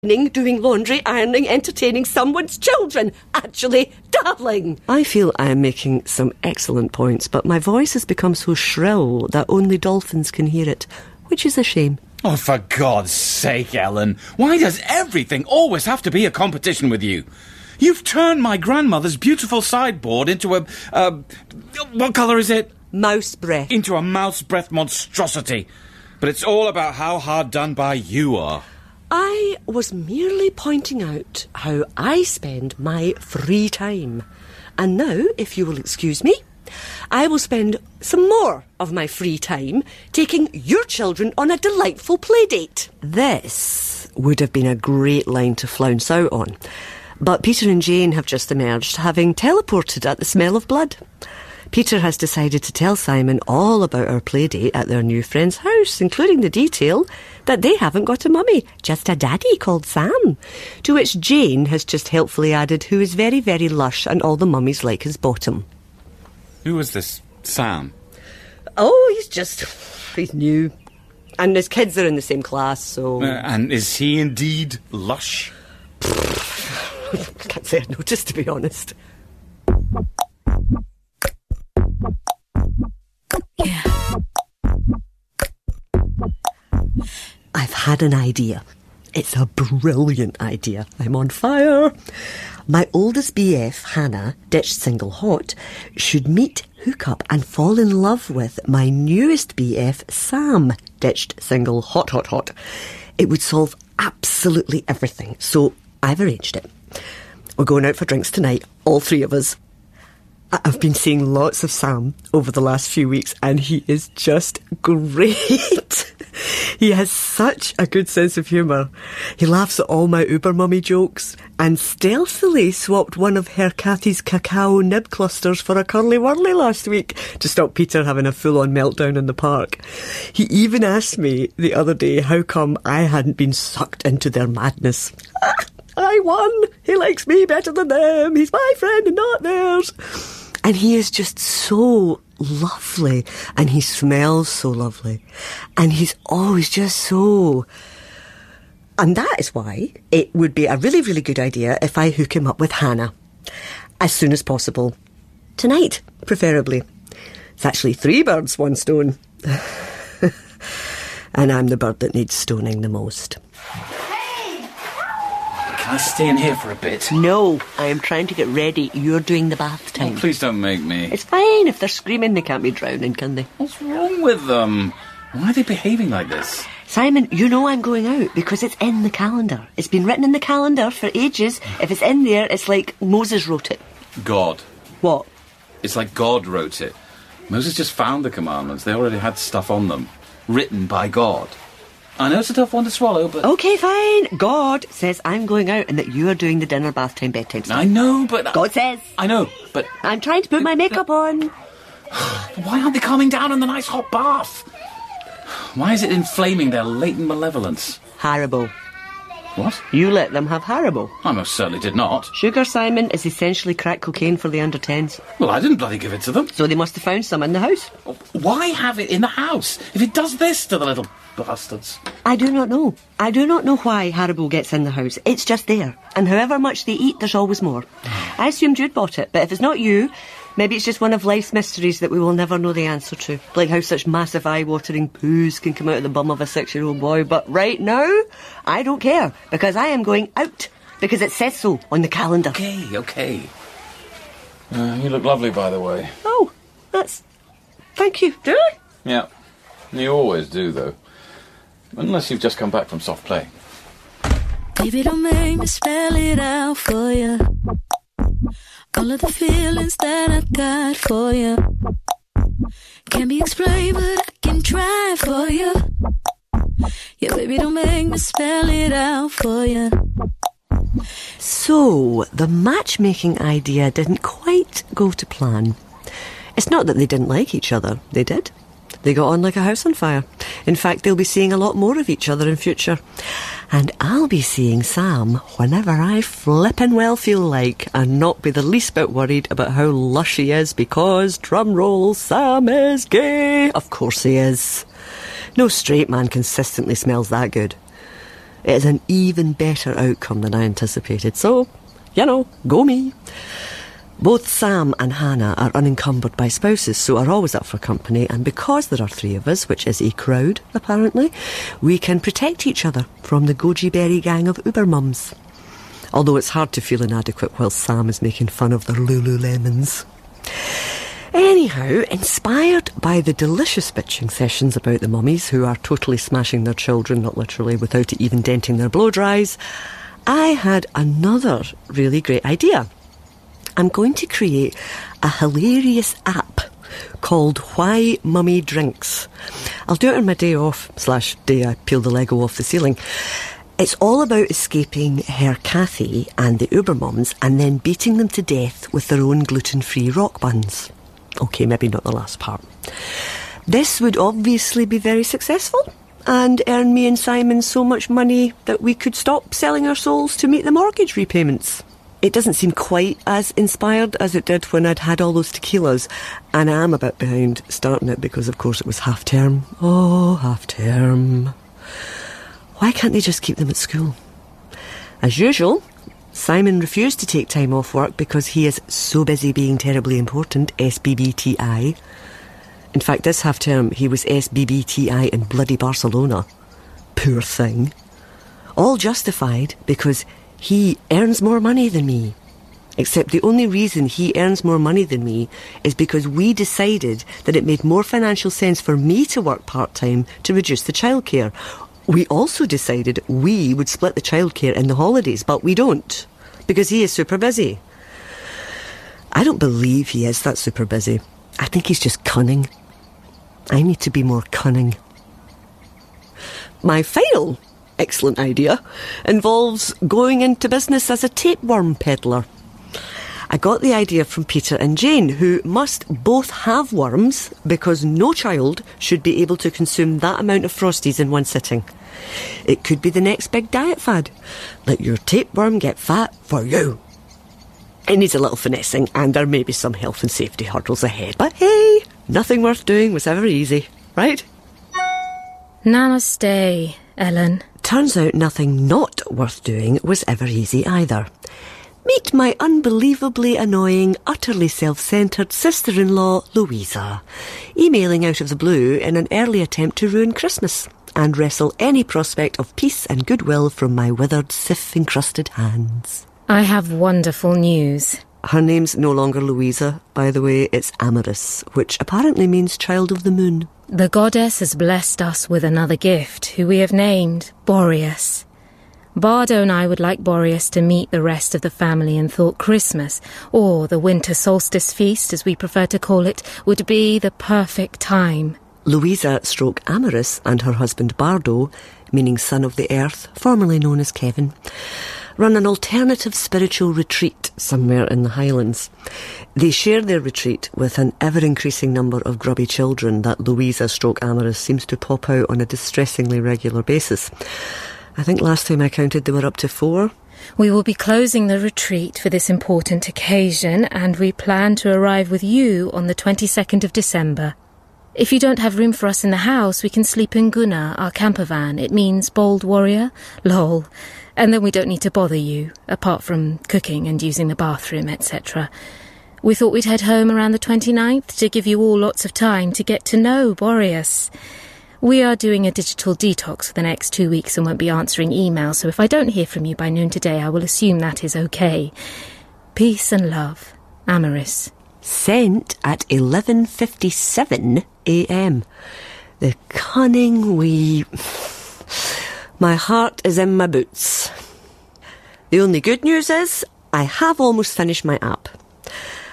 doing laundry, ironing, entertaining someone's children. Actually, darling. I feel I am making some excellent points, but my voice has become so shrill that only dolphins can hear it, which is a shame. Oh, for God's sake, Ellen. Why does everything always have to be a competition with you? You've turned my grandmother's beautiful sideboard into a. Uh, what colour is it? Mouse breath. Into a mouse breath monstrosity. But it's all about how hard done by you are. I was merely pointing out how I spend my free time. And now, if you will excuse me, I will spend some more of my free time taking your children on a delightful play date. This would have been a great line to flounce out on. But Peter and Jane have just emerged, having teleported at the smell of blood. Peter has decided to tell Simon all about our playdate at their new friend's house, including the detail that they haven't got a mummy, just a daddy called Sam. To which Jane has just helpfully added, who is very, very lush and all the mummies like his bottom. Who is this Sam? Oh, he's just. he's new. And his kids are in the same class, so. Uh, and is he indeed lush? Can't say I noticed, to be honest. I've had an idea. It's a brilliant idea. I'm on fire. My oldest BF, Hannah, ditched single hot, should meet, hook up, and fall in love with my newest BF, Sam, ditched single hot, hot, hot. It would solve absolutely everything. So I've arranged it. We're going out for drinks tonight, all three of us. I've been seeing lots of Sam over the last few weeks, and he is just great. He has such a good sense of humour. He laughs at all my Uber mummy jokes, and stealthily swapped one of Her Cathy's cacao nib clusters for a Curly Wurly last week to stop Peter having a full on meltdown in the park. He even asked me the other day how come I hadn't been sucked into their madness. I won. He likes me better than them. He's my friend and not theirs. And he is just so lovely. And he smells so lovely. And he's always just so. And that is why it would be a really, really good idea if I hook him up with Hannah as soon as possible. Tonight, preferably. It's actually three birds, one stone. and I'm the bird that needs stoning the most. Can I stay in here for a bit? No, I am trying to get ready. You're doing the bath oh, time. Oh, please don't make me. It's fine. If they're screaming, they can't be drowning, can they? What's wrong with them? Why are they behaving like this? Simon, you know I'm going out because it's in the calendar. It's been written in the calendar for ages. If it's in there, it's like Moses wrote it. God. What? It's like God wrote it. Moses just found the commandments. They already had stuff on them. Written by God. I know it's a tough one to swallow, but. Okay, fine. God says I'm going out and that you are doing the dinner, bath time, bedtime stuff. I know, but. God says. I know, but. I'm trying to put my makeup on. Why aren't they calming down in the nice hot bath? Why is it inflaming their latent malevolence? Haribo. What? You let them have Haribo. I most certainly did not. Sugar, Simon, is essentially crack cocaine for the under 10s. Well, I didn't bloody give it to them. So they must have found some in the house. Why have it in the house if it does this to the little bastards? I do not know. I do not know why Haribo gets in the house. It's just there. And however much they eat, there's always more. I assumed you'd bought it, but if it's not you, maybe it's just one of life's mysteries that we will never know the answer to. Like how such massive eye-watering poos can come out of the bum of a six-year-old boy. But right now, I don't care, because I am going out. Because it says so on the calendar. Okay, okay. Uh, you look lovely, by the way. Oh, that's... Thank you. Do I? Yeah. You always do, though. Unless you've just come back from soft play. Baby, don't make me spell it out for you. All of the feelings that I got for you can't be explained, but I can try for you. Yeah, baby, don't make me spell it out for you. So, the matchmaking idea didn't quite go to plan. It's not that they didn't like each other, they did. They got on like a house on fire. In fact, they'll be seeing a lot more of each other in future. And I'll be seeing Sam whenever I flippin' well feel like and not be the least bit worried about how lush he is because, drum roll, Sam is gay. Of course he is. No straight man consistently smells that good. It is an even better outcome than I anticipated. So, you know, go me. Both Sam and Hannah are unencumbered by spouses, so are always up for company, and because there are three of us, which is a crowd, apparently, we can protect each other from the goji berry gang of uber mums. Although it's hard to feel inadequate while Sam is making fun of the Lululemons. Anyhow, inspired by the delicious bitching sessions about the mummies who are totally smashing their children, not literally, without even denting their blow dries, I had another really great idea. I'm going to create a hilarious app called Why Mummy Drinks. I'll do it on my day off, slash day I peel the Lego off the ceiling. It's all about escaping Herr Cathy and the Ubermoms and then beating them to death with their own gluten-free rock buns. Okay, maybe not the last part. This would obviously be very successful and earn me and Simon so much money that we could stop selling our souls to meet the mortgage repayments it doesn't seem quite as inspired as it did when I'd had all those tequilas. And I am a bit behind starting it because, of course, it was half term. Oh, half term. Why can't they just keep them at school? As usual, Simon refused to take time off work because he is so busy being terribly important, SBBTI. In fact, this half term, he was SBBTI in bloody Barcelona. Poor thing. All justified because he earns more money than me. Except the only reason he earns more money than me is because we decided that it made more financial sense for me to work part time to reduce the childcare. We also decided we would split the childcare in the holidays, but we don't because he is super busy. I don't believe he is that super busy. I think he's just cunning. I need to be more cunning. My final excellent idea, involves going into business as a tapeworm peddler. I got the idea from Peter and Jane, who must both have worms because no child should be able to consume that amount of Frosties in one sitting. It could be the next big diet fad. Let your tapeworm get fat for you. It needs a little finessing, and there may be some health and safety hurdles ahead. But hey, nothing worth doing was ever easy, right? Namaste, Ellen. Turns out nothing not worth doing was ever easy either. Meet my unbelievably annoying, utterly self-centred sister-in-law, Louisa, emailing out of the blue in an early attempt to ruin Christmas and wrestle any prospect of peace and goodwill from my withered, sif-encrusted hands. I have wonderful news. Her name's no longer Louisa, by the way, it's Amorous, which apparently means child of the moon. The goddess has blessed us with another gift, who we have named Boreas. Bardo and I would like Boreas to meet the rest of the family and thought Christmas, or the winter solstice feast, as we prefer to call it, would be the perfect time. Louisa stroke Amorous and her husband Bardo, meaning son of the earth, formerly known as Kevin, run an alternative spiritual retreat somewhere in the Highlands. They share their retreat with an ever increasing number of grubby children that Louisa stroke Amorous seems to pop out on a distressingly regular basis. I think last time I counted they were up to four. We will be closing the retreat for this important occasion and we plan to arrive with you on the 22nd of December. If you don't have room for us in the house, we can sleep in Gunnar, our camper van. It means bold warrior. Lol. And then we don't need to bother you, apart from cooking and using the bathroom, etc. We thought we'd head home around the 29th to give you all lots of time to get to know Boreas. We are doing a digital detox for the next two weeks and won't be answering emails, so if I don't hear from you by noon today, I will assume that is okay. Peace and love. Amorous. Sent at 11.57 a.m. The cunning wee... My heart is in my boots. The only good news is I have almost finished my app.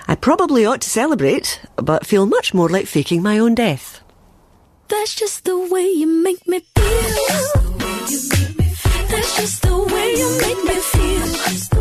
I probably ought to celebrate, but feel much more like faking my own death. That's just the way you make me feel. That's just the way you make me feel.